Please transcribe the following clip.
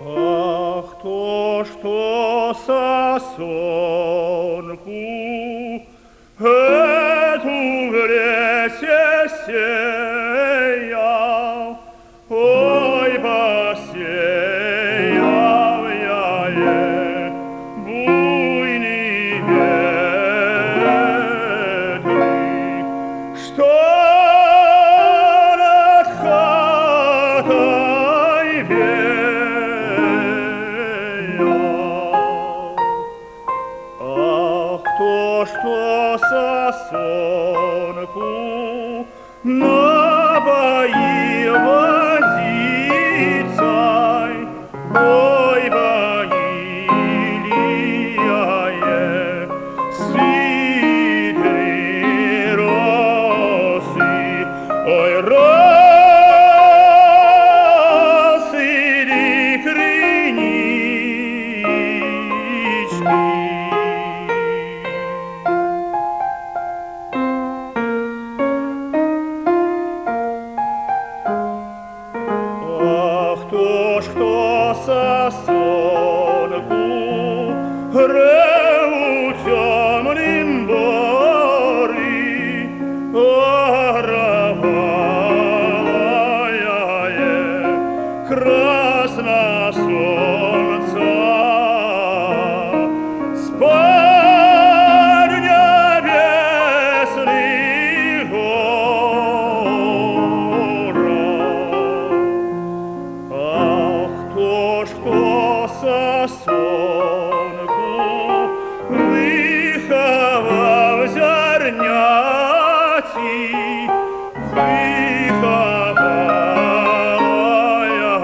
Ах, то что сосонку эту то, что сосонку напоил водицей, ой, Ванилия, сытые росы, ой, росы кринички. sasson god сосонку виховав зерняці, виховала я